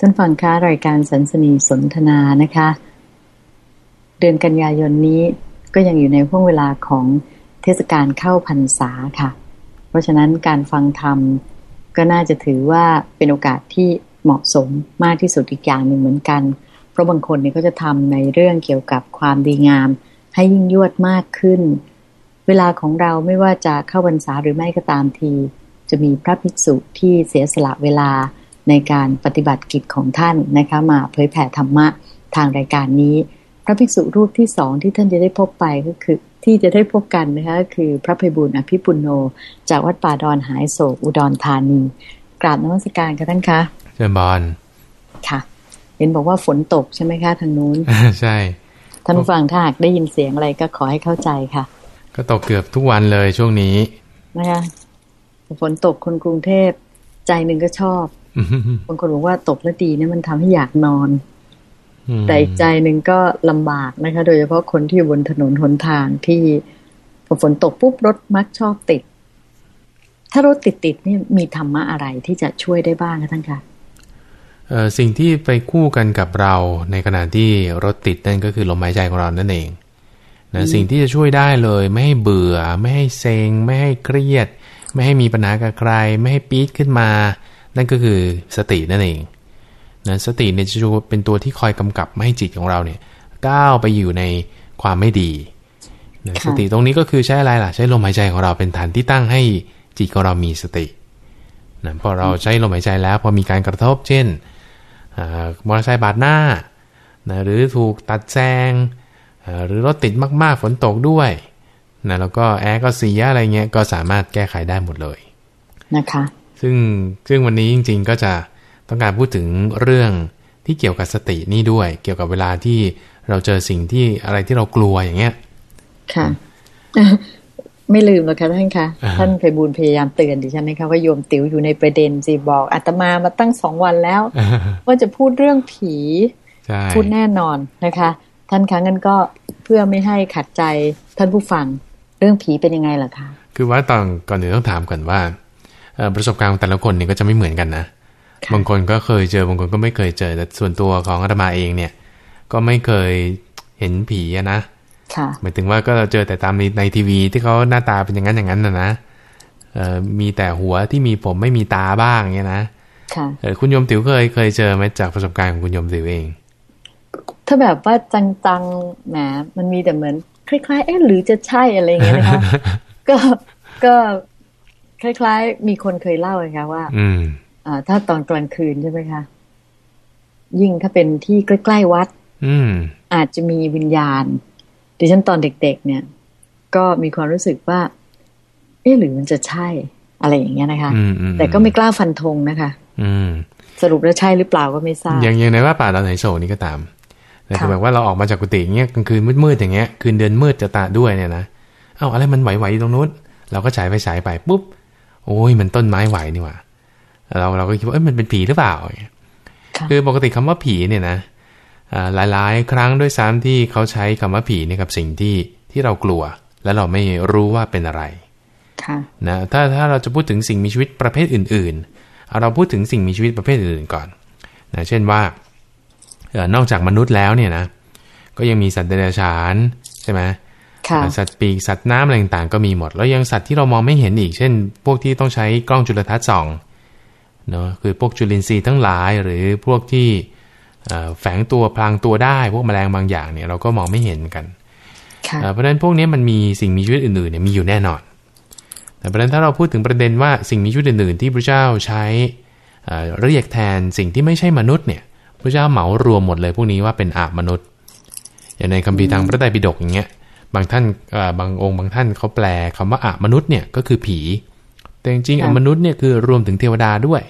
ท่านฟังค้ารายการสันสนีสนทนานะคะ เดือนกันยายนนี้ก็ยังอยู่ในห่วงเวลาของเทศกาลเข้าพรรษาค่ะ เพราะฉะนั้นการฟังธรรมก็น่าจะถือว่าเป็นโอกาสที่เหมาะสมมากที่สุดอีกอย่างหนึ่งเหมือนกัน เพราะบางคนเนี่ยก็จะทำในเรื่องเกี่ยวกับความดีงาม ให้ยิ่งยวดมากขึ้น เวลาของเราไม่ว่าจะเข้าพรรษาหรือไม่ก็ตามที จะมีพระภิกษุที่เสียสละเวลา ในการปฏิบัติกิจของท่านนะคะมาเผยแผ่ธรรมะทางรายการนี้ พระภิกษุรูปที่สองที่ท่านจะได้พบไปก็คือที่จะได้พบกันนะคะคือพระภัยบุญอภิปุโน จากวัดป่าดอนหายโศกอุดรธานี กราบนมัสการค่ะท่านคะเชิญบอลค่ะ เห็นบอกว่าฝนตกใช่ไหมคะทางนู้น ใช่ท่านผู้ฟังถ้าหากได้ยินเสียงอะไรก็ขอให้เข้าใจค่ะ ก็ตกเกือบทุกวันเลยช่วงนี้นะคะฝนตกคนกรุงเทพใจหนึ่งก็ชอบ บางคนบอกว่าตกแล้วดีเนี่ยมันทำให้อยากนอน แต่อีกใจหนึ่งก็ลำบากนะคะ โดยเฉพาะคนที่อยู่บนถนนหนทางที่พอฝนตกปุ๊บรถมักชอบติด ถ้ารถติดติดนี่มีธรรมะอะไรที่จะช่วยได้บ้างคะท่านคะเอ่อสิ่งที่ไปคู่กันกับเราในขณะที่รถติดนั่นก็คือลมหายใจของเรานั่นเองนะสิ่งที่จะช่วยได้เลย ไม่ให้เบื่อ ไม่ให้เซ็งไม่ให้เครียด ไม่ให้มีปัญหากับใคร ไม่ให้ปี๊ดขึ้นมา นั่นก็คือสตินั่นเองนะสติเนี่ยจะเป็นตัวที่คอยกำกับไม่ให้จิตของเราเนี่ยก้าวไปอยู่ในความไม่ดีนะสติตรงนี้ก็คือใช้อะไรล่ะ ใช้ลมหายใจของเราเป็นฐานที่ตั้งให้จิตของเรามีสตินะพอเราใช้ลมหายใจแล้วพอมีการกระทบ เช่นมอเตอร์ไซค์บาดหน้านะหรือถูกตัดแซงหรือรถติดมาก ๆ ฝนตกด้วยนะแล้วก็แอร์ก็เสียอะไรเงี้ยก็สามารถแก้ไขได้หมดเลยนะคะ ซึ่งซึ่งวันนี้จริง ๆ ก็จะต้องการพูดถึงเรื่องที่เกี่ยวกับสตินี่ด้วย เกี่ยวกับเวลาที่เราเจอสิ่งที่อะไรที่เรากลัวอย่างเงี้ย ค่ะไม่ลืมหรอกค่ะท่านคะท่านไพบูลพยายามเตือนดิฉันนะคะว่าโยมติ๋วอยู่ในประเด็นสิบอกอาตมามาตั้งสองวันแล้ว ว่าจะพูดเรื่องผีพูดแน่นอนนะคะ ท่านคะงั้นก็เพื่อไม่ให้ขัดใจท่านผู้ฟังเรื่องผีเป็นยังไงล่ะคะ คือว่าตอนก่อนอื่นต้องถามก่อนว่า ประสบการณ์ของแต่ละคนเนี่ยก็จะไม่เหมือนกันนะ บางคนก็เคยเจอบางคนก็ไม่เคยเจอ แต่ส่วนตัวของอาตมาเองเนี่ย ก็ไม่เคยเห็นผีนะหมายถึงว่าก็เราเจอแต่ตามในในทีวีที่เขาหน้าตาเป็นอย่างนั้นอย่างนั้นนะนะมีแต่หัวที่มีผมไม่มีตาบ้างเงี้ยนะคุณโยมติ๋วเคยเคยเจอไหมจากประสบการณ์ของคุณโยมติ๋วเอง ถ้าแบบว่าจังๆแหมมันมีแต่เหมือนคล้ายๆเอ๊ะหรือจะใช่อะไรเงี้ยนะคะก็ก็ คล้ายๆ มีคนเคยเล่าเลยค่ะว่า อืมอ่า ถ้าตอนกลางคืนใช่ไหมคะยิ่งถ้าเป็นที่ใกล้ๆวัด อืม อาจจะมีวิญญาณดิฉันตอนเด็ก ๆ เนี่ย ก็มีความรู้สึกว่า เอ๊ะหรือมันจะใช่ อะไรอย่างเงี้ยนะคะ แต่ก็ไม่กล้าฟันธงนะคะ อืม สรุปแล้วใช่หรือเปล่าก็ไม่ทราบอย่างอย่างในว่าป่าเราไหนโศนี่ก็ตามแต่คือแบบว่าเราออกมาจากกุฏิเงี้ยกลางคืนมืดๆอย่างเงี้ยคืนเดือนมืดจะตาด้วยเนี่ยนะเอ้าอะไรมันไหวๆตรงนู้นเราก็ฉายไปฉายไปปุ๊บ โอ้ยมันต้นไม้ไหวนี่หว่าเราเราก็คิดว่าเอ้ยมันเป็นผีหรือเปล่าคือปกติคำว่าผีเนี่ยนะหลายๆ ครั้งด้วยซ้ำที่เขาใช้คำว่าผีเนี่ยกับสิ่งที่ที่เรากลัว และเราไม่รู้ว่าเป็นอะไรนะถ้าถ้าเราจะพูดถึงสิ่งมีชีวิตประเภทอื่นๆเอาเราพูดถึงสิ่งมีชีวิตประเภทอื่นก่อนนะเช่นว่านอกจากมนุษย์แล้วเนี่ยนะก็ยังมีสัตว์เดรัจฉานใช่ไหม สัตว์ปีกสัตว์น้ำอะไรต่างๆก็มีหมด แล้วยังสัตว์ที่เรามองไม่เห็นอีก เช่น พวกที่ต้องใช้กล้องจุลทรรศน์ส่องเนาะคือพวกจุลินทรีย์ทั้งหลายหรือพวกที่แฝงตัวพลางตัวได้ พวกแมลงบางอย่างเนี่ยเราก็มองไม่เห็นกัน เพราะฉะนั้นพวกนี้มันมีสิ่งมีชีวิตอื่นๆเนี่ยมีอยู่แน่นอนแต่เพราะฉะนั้นถ้าเราพูดถึงประเด็นว่าสิ่งมีชีวิตอื่นๆที่พระเจ้าใช้เรียกแทนสิ่งที่ไม่ใช่มนุษย์เนี่ยพระเจ้าเหมารวมหมดเลยพวกนี้ว่าเป็นอาบมนุษย์ อย่างในคัมภีร์ทางพระไตรปิฎกอย่างเงี้ย บางท่านบางองค์บางท่านเขาแปลคำว่าอามนุษย์เนี่ยก็คือผี แต่จริงๆอมนุษย์เนี่ยคือรวมถึงเทวดาด้วย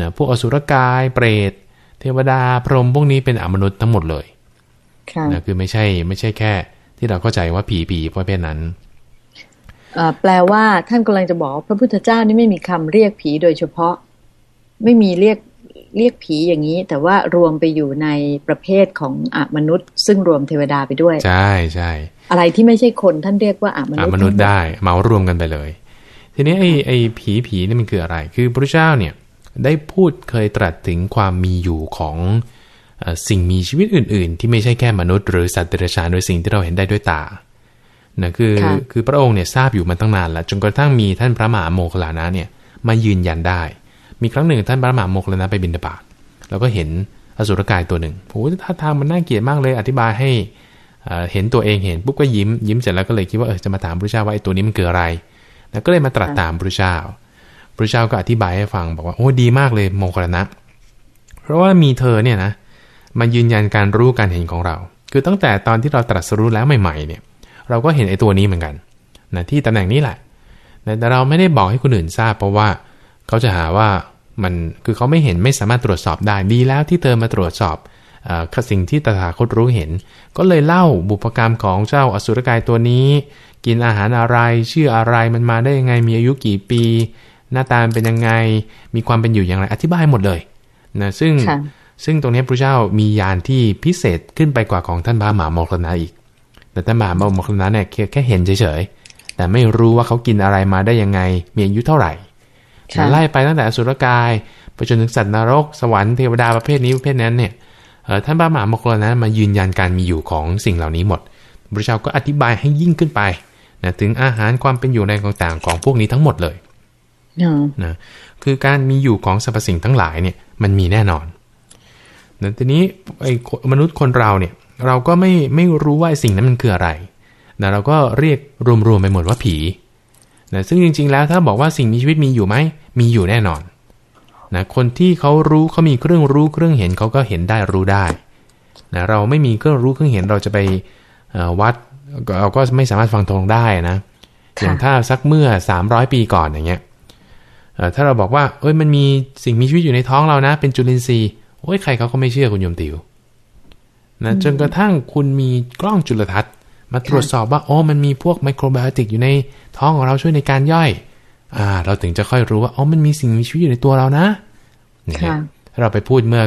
นะพวกอสุรกายเปรต เทวดาพรหมพวกนี้เป็นอมนุษย์ทั้งหมดเลยนะคือไม่ใช่ไม่ใช่แค่ ที่เราเข้าใจว่าผีผีประเภทนั้นแปลว่าท่านกำลังจะบอกพระพุทธเจ้านี่ไม่มีคำเรียกผีโดยเฉพาะ ไม่มีเรียก เรียกผีอย่างนี้ แต่ว่ารวมไปอยู่ในประเภทของอมนุษย์ ซึ่งรวมเทวดาไปด้วย ใช่ใช่อะไรที่ไม่ใช่คนท่านเรียกว่าอมนุษย์อมนุษย์ได้เมารวมกันไปเลย ทีนี้ไอ้ไอ้ผีผีนี่มันคืออะไร คือพระเจ้าเนี่ยได้พูดเคยตรัสถึงความมีอยู่ของสิ่งมีชีวิตอื่น ๆ ที่ไม่ใช่แค่มนุษย์หรือสัตว์เดรัจฉานโดยสิ่งที่เราเห็นได้ด้วยตานะคือคือพระองค์เนี่ยทราบอยู่มาตั้งนานแล้วจนกระทั่งมีท่านพระมหาโมคลานะเนี่ยมายืนยันได้ มีครั้งหนึ่งท่านพระมหาโมคลานะไปบินตบาตแล้วก็เห็นอสุรกายตัวหนึ่งโอ้ท่าทางมันน่าเกลียดมากเลย อธิบายให้เห็นตัวเองเห็นปุ๊บก็ยิ้มยิ้มเสร็จแล้วก็เลยคิดว่าเออจะมาถามพระเจ้าว่าไอ้ตัวนี้มันคืออะไร แล้วก็เลยมาตรัสตามพระเจ้าพระเจ้าก็อธิบายให้ฟังบอกว่าโอ้ดีมากเลยโมคลานะเพราะว่ามีเธอเนี่ยนะมายืนยันการรู้การเห็นของเรา คือตั้งแต่ตอนที่เราตรัสรู้แล้วใหม่ๆเนี่ย เราก็เห็นไอ้ตัวนี้เหมือนกันนะที่ตำแหน่งนี้แหละแต่เราไม่ได้บอกให้คนอื่นทราบเพราะว่า เขาจะหาว่ามันคือเขาไม่เห็นไม่สามารถตรวจสอบได้ดีแล้วที่เธอมาตรวจสอบอสิ่งที่ตถาคตรู้เห็น ก็เลยเล่าบุพกรรมของเจ้าอสุรกายตัวนี้ กินอาหารอะไรชื่ออะไรมันมาได้ยังไงมีอายุกี่ปี หน้าตาเป็นยังไงมีความเป็นอยู่อย่างไรอธิบายหมดเลยนะซึ่งซึ่งตรงนี้พระเจ้ามียานที่พิเศษขึ้นไปกว่าของท่านพระมหาโมคลนาอีก แต่ท่านมหาโมคลนาเนี่ยแค่เห็นเฉยๆแต่ไม่รู้ว่าเขากินอะไรมาได้ยังไงมีอายุเท่าไหร่ ไล่ไปตั้งแต่อสุรกาย ไปจนถึงสัตว์นรก สวรรค์เทวดาประเภทนี้ประเภทนั้นเนี่ยท่านพระมหาโมคลนามายืนยันการมีอยู่ของสิ่งเหล่านี้หมดพระเจ้าก็อธิบายให้ยิ่งขึ้นไปนะถึงอาหารความเป็นอยู่ในต่างๆ ของพวกนี้ทั้งหมดเลยนะคือการมีอยู่ของสรรพสิ่งทั้งหลายเนี่ยมันมีแน่นอนนะทีนี้ไอ้มนุษย์คนเราเนี่ยเราก็ไม่ไม่รู้ว่าสิ่งนั้นมันคืออะไรนะเราก็เรียกรวมๆไปหมดว่าผี นะซึ่งจริง ๆ แล้วถ้าบอกว่าสิ่งมีชีวิตมีอยู่ไหม มีอยู่แน่นอนนะคนที่เขารู้เขามีเครื่องรู้เครื่องเห็นเขาก็เห็นได้รู้ได้นะเราไม่มีเครื่องรู้เครื่องเห็นเราจะไปวัดเราก็ไม่สามารถฟังตรงได้นะอย่างถ้าสักเมื่อ 300 ปีก่อนอย่างเงี้ยถ้าเราบอกว่าเอ้ยมันมีสิ่งมีชีวิตอยู่ในท้องเรานะ เป็นจุลินทรีย์โอ้ยใครเขาก็ไม่เชื่อคุณโยมติวนะจนกระทั่งคุณมีกล้องจุลทรรศน์ มาตรวจสอบว่าอ๋อมันมีพวกไมโครไบโอติกอยู่ในท้องของเราช่วยในการย่อย อ่า เราถึงจะค่อยรู้ว่าอ๋อมันมีสิ่งมีชีวิตอยู่ในตัวเรานะนี่ถ้าเราไปพูดเมื่อ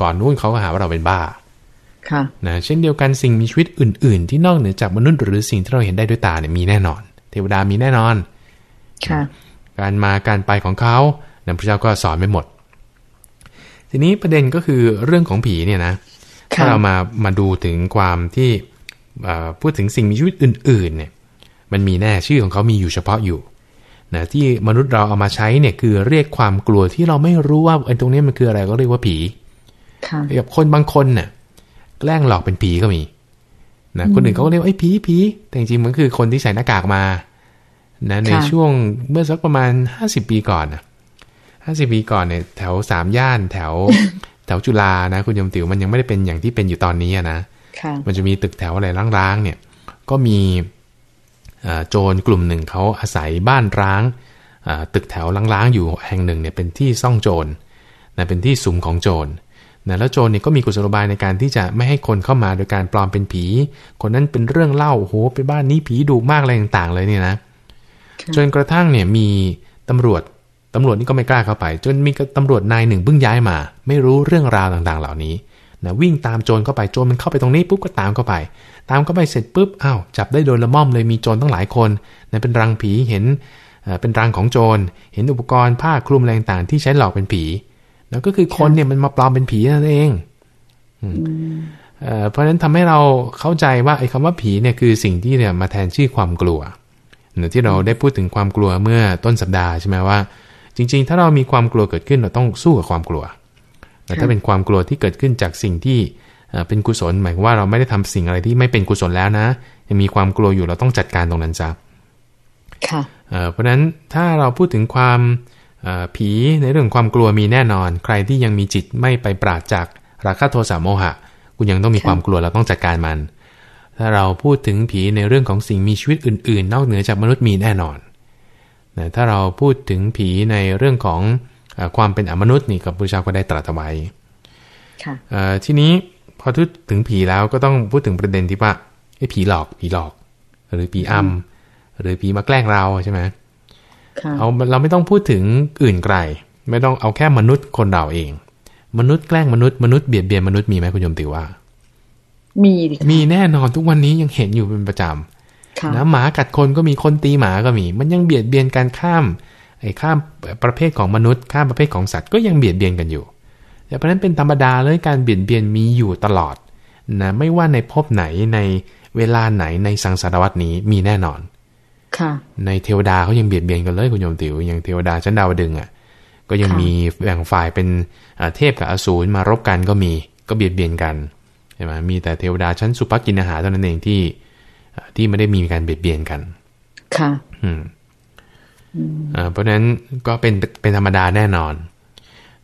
ก่อนๆนู้นเขาก็หาว่าเราเป็นบ้า ค่ะ นะเช่นเดียวกันสิ่งมีชีวิตอื่น ๆ ที่นอกเหนือจากมนุษย์หรือสิ่งที่เราเห็นได้ด้วยตาเนี่ยมีแน่นอน เทวดามีแน่นอน ค่ะ การมาการไปของเขาพระเจ้าก็สอนไปหมด ทีนี้ประเด็นก็คือเรื่องของผีเนี่ยนะถ้าเรามามาดูถึงความที่ พูดถึงสิ่งมีชีวิตอื่นๆเนี่ยมันมีแน่ชื่อของเขามีอยู่เฉพาะอยู่นะที่มนุษย์เราเอามาใช้เนี่ยคือเรียกความกลัวที่เราไม่รู้ว่าไอ้ตรงนี้มันคืออะไรก็เรียกว่าผีกับคนบางคนเนี่ยแกล้งหลอกเป็นผีก็มีนะคนอื่นเขาก็เรียกไอ้ผีผีแต่จริงๆมันคือคนที่ใส่หน้ากากมานะในช่วงเมื่อสักประมาณห้าสิบปีก่อนนะห้าสิบปีก่อนเนี่ยแถวสามย่านแถวแถวจุฬานะ คุณยมติ๋วมันนะมันยังไม่ได้เป็นอย่างที่เป็นอยู่ตอนนี้นะ มันจะมีตึกแถวอะไรร้างๆเนี่ย ก็มีโจรกลุ่มหนึ่งเขาอาศัยบ้านร้างตึกแถวล้างๆอยู่แห่งหนึ่งเนี่ยเป็นที่ซ่องโจรนะเป็นที่สุมของโจรนะแล้วโจรเนี่ยก็มีกุศโลบายในการที่จะไม่ให้คนเข้ามาโดยการปลอมเป็นผี คนนั้นเป็นเรื่องเล่าโอ้โหไปบ้านนี้ผีดุมากอะไรต่างๆ เลยเนี่ยนะจนกระทั่งเนี่ยมีตำรวจตำรวจนี่ก็ไม่กล้าเข้าไป จนมีตำรวจนายหนึ่งเพิ่งย้ายมา ไม่รู้เรื่องราวต่างๆ เหล่านี้ นะวิ่งตามโจรเข้าไปโจรมันเข้าไปตรงนี้ปุ๊บก็ตามเข้าไป ตามเข้าไปเสร็จปุ๊บอ้าวจับได้โดยละม่อมเลยมีโจรตั้งหลายคนนะเป็นรังผีเห็นเป็นรังของโจร เห็นอุปกรณ์ผ้าคลุมอะไรต่างที่ใช้หลอกเป็นผีแล้วก็คือคนเนี่ยมันมาปลอมเป็นผีนั่นเองเพราะฉะนั้นทำให้เราเข้าใจว่าไอ้คำว่าผีเนี่ยคือสิ่งที่เนี่ยมาแทนชื่อความกลัวที่เราได้พูดถึงความกลัวเมื่อต้นสัปดาห์ใช่ไหมว่า จริง ๆ ถ้าเรามีความกลัวเกิดขึ้นเราต้องสู้กับความกลัว แต่ถ้าเป็นความกลัวที่เกิดขึ้นจากสิ่งที่เป็นกุศลหมายว่าเราไม่ได้ทำสิ่งอะไรที่ไม่เป็นกุศลแล้วนะยังมีความกลัวอยู่เราต้องจัดการตรงนั้นจ้ะค่ะเพราะฉะนั้นถ้าเราพูดถึงความผีในเรื่องความกลัวมีแน่นอน ใครที่ยังมีจิตไม่ไปปราดจากราคะโทสะโมหะ คุณยังต้องมีความกลัวเราต้องจัดการมัน ถ้าเราพูดถึงผีในเรื่องของสิ่งมีชีวิตอื่น ๆ นอกเหนือจากมนุษย์มีแน่นอนนะถ้าเราพูดถึงผีในเรื่องของอ ความเป็นอมนุษย์นี่กับพระเจ้าก็ได้ตรัสไว้ทีนี้พอพูดถึงผีแล้วก็ต้องพูดถึงประเด็นที่ว่าไอ้ผีหลอกผีหลอก หรือผีอำหรือผีมาแกล้งเราใช่ไหมเอาเราไม่ต้องพูดถึงอื่นไกล ไม่ต้องเอาแค่มนุษย์คนเราเอง มนุษย์แกล้งมนุษย์มนุษย์เบียดเบียนมนุษย์มีไหมคุณยมติว่า มีมีแน่นอนทุกวันนี้ยังเห็นอยู่เป็นประจำนะหมากัดคนก็มีคนตีหมาก็มี มันยังเบียดเบียนการข้าม ไอไอ้ข้ามประเภทของมนุษย์ข้ามประเภทของสัตว์ก็ยังเบียดเบียนกันอยู่เพราะนั้นเป็นธรรมดาเลยการเบียดเบียนมีอยู่ตลอดนะไม่ว่าในภพไหนในเวลาไหนในสังสารวัตนี้มีแน่นอน ค่ะ ในเทวดาเขายังเบียดเบียนกันเลยคุณโยมติว๋วอย่างเทวดาชั้นดาวดึงอะ ก็ยังมีแบ่งฝ่ายเป็นเทพกับอสูรมารบกันก็มีก็เบียดเบียนกันใช่ไหมมีแต่เทวดาชั้นสุภกินอาหารเท่านั้นเองที่ที่ไม่ได้มีการเบียดเบียนกัน ค่ะ อืม เพราะฉะนั้นก็เป็นเป็นธรรมดาแน่นอน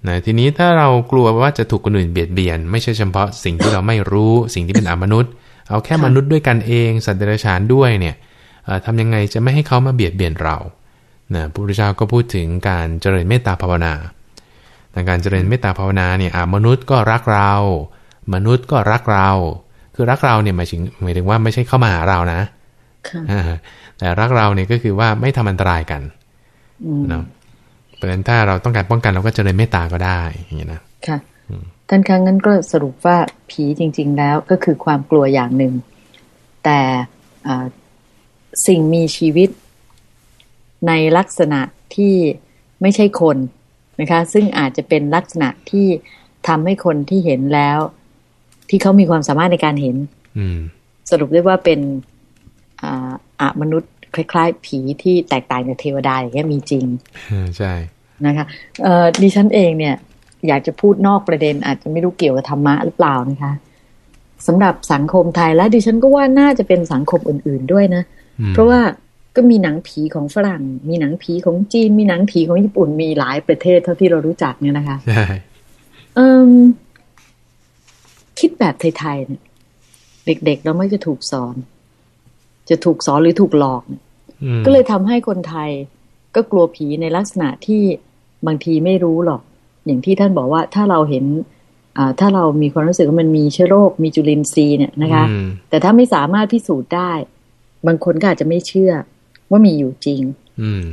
นะทีนี้ถ้าเรากลัวว่าจะถูกคนอื่นเบียดเบียน ไม่ใช่เฉพาะสิ่งที่เราไม่รู้สิ่งที่เป็นอมนุษย์ เอาแค่มนุษย์ด้วยกันเองสัตว์เดรัจฉานด้วยเนี่ยทำยังไงจะไม่ให้เขามาเบียดเบียนเรานะพระพุทธเจ้าก็พูดถึงการเจริญเมตตาภาวนาในการเจริญเมตตาภาวนาเนี่ยมนุษย์ก็รักเรา มนุษย์ก็รักเรา คือรักเราเนี่ยหมายถึงหมายถึงว่าไม่ใช่เข้ามาหาเรานะแต่รักเราเนี่ยก็คือว่าไม่ทำอันตรายกัน นะเพราะฉะนั้นถ้าเราต้องการป้องกันเราก็เจริญเมตตาก็ได้อย่างนี้นะค่ะท่านครั้งนั้นก็สรุปว่าผีจริง ๆ แล้วก็คือความกลัวอย่างหนึ่ง แต่สิ่งมีชีวิตในลักษณะที่ไม่ใช่คนนะคะซึ่งอาจจะเป็นลักษณะที่ทำให้คนที่เห็นแล้ว ที่เขามีความสามารถในการเห็นสรุปได้ว่าเป็นอะมนุษย์ คล้าย ๆ ผีที่แตกต่างจากเทวดาอย่างเงี้ยมีจริงใช่นะคะดิฉันเองเนี่ย อยากจะพูดนอกประเด็นอาจจะไม่รู้เกี่ยวกับธรรมะหรือเปล่านะคะสำหรับสังคมไทยและดิฉันก็ว่าน่าจะเป็นสังคมอื่น ๆด้วยนะ เพราะว่าก็มีหนังผีของฝรั่ง มีหนังผีของจีน มีหนังผีของญี่ปุ่น มีหลายประเทศเท่าที่เรารู้จักเนี่ยนะคะใช่คิดแบบไทยๆเนี่ยเด็กๆเราไม่จะถูกสอน จะถูกสอนหรือถูกหลอก ก็เลยทำให้คนไทยก็กลัวผีในลักษณะที่บางทีไม่รู้หรอก อย่างที่ท่านบอกว่าถ้าเราเห็นถ้าเรามีความรู้สึกว่ามันมีเชื้อโรคมีจุลินทรีย์เนี่ยนะคะ แต่ถ้าไม่สามารถพิสูจน์ได้ บางคนก็อาจจะไม่เชื่อว่ามีอยู่จริง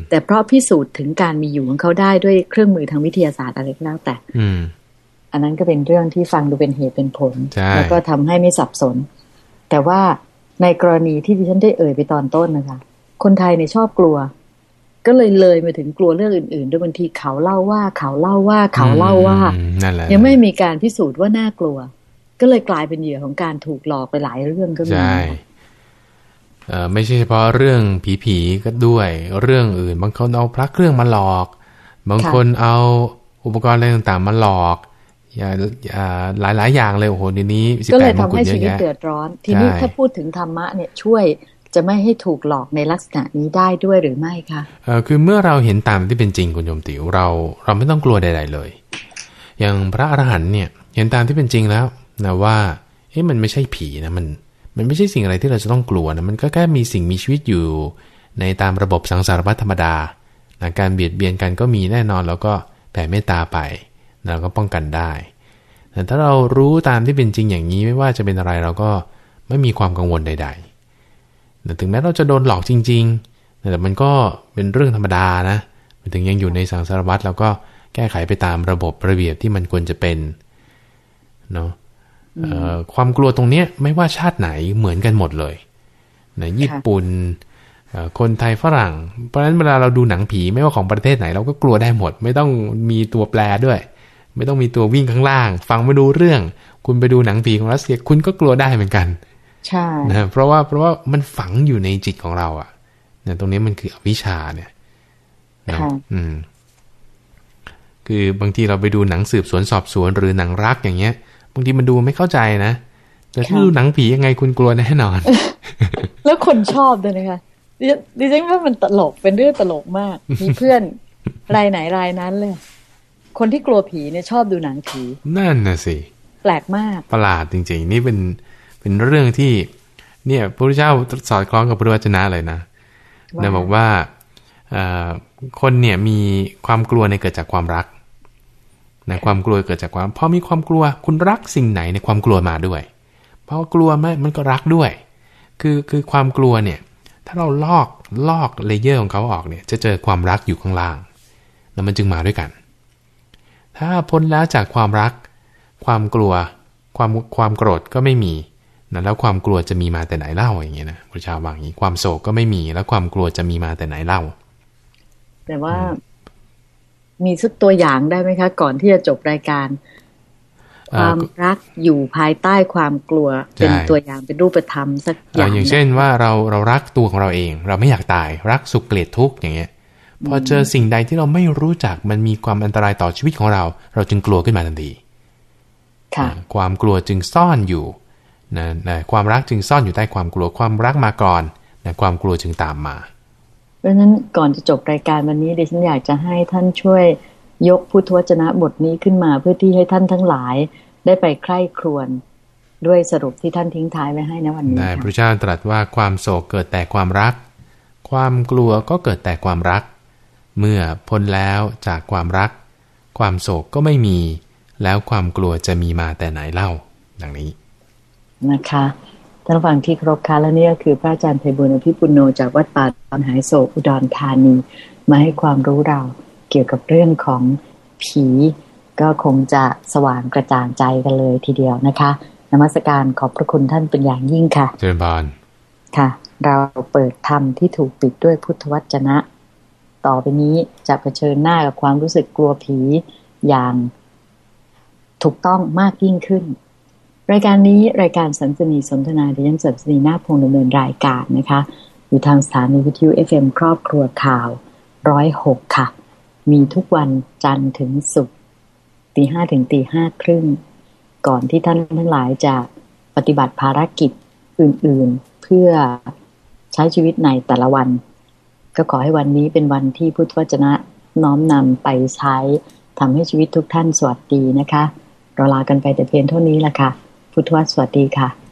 แต่เพราะพิสูจน์ถึงการมีอยู่ของเขาได้ด้วยเครื่องมือทางวิทยาศาสตร์อะไรก็แล้วแต่อันนั้นก็เป็นเรื่องที่ฟังดูเป็นเหตุเป็นผล แล้วก็ทำให้ไม่สับสน แต่ว่า ในกรณีที่ดิฉันได้เอ่ยไปตอนต้นนะคะ คนไทยเนี่ยชอบกลัว ก็เลยเลยมาถึงกลัวเรื่องอื่นๆด้วยบางทีเขาเล่าว่า เขาเล่าว่า เขาเล่าว่ายังไม่มีการพิสูจน์ว่าน่ากลัว ก็เลยกลายเป็นเหยื่อของการถูกหลอกไปหลายเรื่องก็มีไม่ใช่เฉพาะเรื่องผีๆก็ด้วยเรื่องอื่น บางคนเอาพระเครื่องมาหลอก บางคนเอาอุปกรณ์อะไรต่างๆมาหลอก อย่าหลายหลายอย่างเลยโอ้โหทีนี้ก็เลยทำให้ชีวิตเดือดร้อน ทีนี้ถ้าพูดถึงธรรมะเนี่ยช่วยจะไม่ให้ถูกหลอกในลักษณะนี้ได้ด้วยหรือไม่คะเออคือเมื่อเราเห็นตามที่เป็นจริงคุณโยมติวเราเราไม่ต้องกลัวใด ๆเลย อย่างพระอรหันต์เนี่ยเห็นตามที่เป็นจริงแล้วนะว่าเฮ้ยมันไม่ใช่ผีนะมันมันไม่ใช่สิ่งอะไรที่เราจะต้องกลัวนะมันก็แค่มีสิ่งมีชีวิตอยู่ ในตามระบบสังสารวัฏธรรมดานะการเบียดเบียนกันก็มีแน่นอนแล้วก็แผ่เมตตาไป เราก็ป้องกันได้ แต่ถ้าเรารู้ตามที่เป็นจริงอย่างนี้ไม่ว่าจะเป็นอะไรเราก็ไม่มีความกังวลใดๆแต่ถึงแม้เราจะโดนหลอกจริง ๆ แต่มันก็เป็นเรื่องธรรมดานะถึงยังอยู่ในสังสารวัฏเราก็แก้ไขไปตามระบบระเบียบที่มันควรจะเป็นเนาะความกลัวตรงเนี้ยไม่ว่าชาติไหนเหมือนกันหมดเลยนะญี่ปุ่นคนไทยฝรั่ง เพราะฉะนั้นเวลาเราดูหนังผีไม่ว่าของประเทศไหน เราก็กลัวได้หมด ไม่ต้องมีตัวแปรด้วย ไม่ต้องมีตัววิ่งข้างล่าง ฟังไม่ดูเรื่อง คุณไปดูหนังผีของรัสเซียคุณก็กลัวได้เหมือนกันใช่นะเพราะว่าเพราะว่ามันฝังอยู่ในจิตของเราอะเนี่ยตรงนี้มันคืออวิชชาเนี่ยนะอืม คือบางทีเราไปดูหนังสืบสวนสอบสวนหรือหนังรักอย่างเงี้ยางทีมันดูไม่เข้าใจนะแต่ถ้าดูหนังผียังไงคุณกลัวแน่นอน แล้วคนชอบด้วยนะคะดิฉันว่ามันตลกเป็นเรื่องตลกมาก มีเพื่อนรายไหนรายนั้นเลย คนที่กลัวผีเนี่ยชอบดูหนังผีนั่นน่ะสิแปลกมากประหลาดจริง ๆ นี่เป็นเป็นเรื่องที่ เนี่ยพระพุทธเจ้าสอดคล้องกับพระวจนะเลยนะนะบอกว่าคนเนี่ยมีความกลัวในเกิดจากความรักนะความกลัวเกิดจากความพอมีความกลัวคุณรักสิ่งไหนในความกลัวมาด้วยเพราะกลัวไหมมันก็รักด้วย คือคือความกลัวเนี่ยถ้าเราลอกลอกเลเยอร์ของเขาออกเนี่ยจะเจอความรักอยู่ข้างล่าง แล้วมันจึงมาด้วยกัน ถ้าพ้นแล้วจากความรัก ความกลัว ความความโกรธก็ไม่มีนะแล้วความกลัวจะมีมาแต่ไหนเล่าอย่างเงี้ยนะพระชาวบางอย่างนี้ความโศกก็ไม่มี แล้วความกลัวจะมีมาแต่ไหนเล่า แต่ว่ามีสักตัวอย่างได้ไหมคะ ก่อนที่จะจบรายการ ความรักอยู่ภายใต้ความกลัว เป็นตัวอย่างเป็นรูปธรรมสักอย่างอย่างเช่นว่าเราเรารักตัวของเราเอง เราไม่อยากตายรักสุขเกลียดทุกข์อย่างเงี้ย พอเจอสิ่งใดที่เราไม่รู้จักมันมีความอันตรายต่อชีวิตของเรา เราจึงกลัวขึ้นมาทันทีความกลัวจึงซ่อนอยู่นะนะความรักจึงซ่อนอยู่ใต้ความกลัวความรักมาก่อนนะความกลัวจึงตามมา เพราะฉะนั้นก่อนจะจบรายการวันนี้ดิฉันอยากจะให้ท่านช่วยยกพุทธวจนะบทนี้ขึ้นมาเพื่อที่ให้ท่านทั้งหลาย ได้ไปใคร่ครวญด้วยสรุปที่ท่านทิ้งท้ายไว้ให้ในวันนี้ได้พระเจ้าตรัสว่าความโศกเกิดแต่ความรัก ความกลัวก็เกิดแต่ความรัก เมื่อพ้นแล้วจากความรัก ความโศกก็ไม่มี แล้วความกลัวจะมีมาแต่ไหนเล่า ดังนี้นะคะท่านฟังที่ครบค่ะและนี่ก็คือพระอาจารย์ไพบุญอภิปุโนจากวัดป่าตอนหายโศกอุดรธานี มาให้ความรู้เราเกี่ยวกับเรื่องของผี ก็คงจะสว่างกระจ่างใจกันเลยทีเดียวนะคะนมัสการขอบพระคุณท่านเป็นอย่างยิ่งค่ะ เจริญบานค่ะ เราเปิดธรรมที่ถูกปิดด้วยพุทธวจนะ ต่อไปนี้จะะเผชิญหน้ากับความรู้สึกกลัวผีอย่างถูกต้องมากยิ่งขึ้น รายการนี้รายการสันสนีสนทนาดิฉันสันสนีนาพงดำเนินรายการนะคะ อยู่ทางสถานีวิทยุ FM ครอบครัวข่าวร้อยหกค่ะ มีทุกวันจันทร์ถึงศุกร์ตีห้าถึงตีห้าครึ่ง ก่อนที่ท่านทั้งหลายจะปฏิบัติภารกิจอื่นๆ เพื่อใช้ชีวิตในแต่ละวัน ก็ขอให้วันนี้เป็นวันที่พุทธวจนะน้อมนำไปใช้ทำให้ชีวิตทุกท่านสวัสดีนะคะ เราลากันไปแต่เพียงเท่านี้ละค่ะ พุทธวสวัสดีค่ะ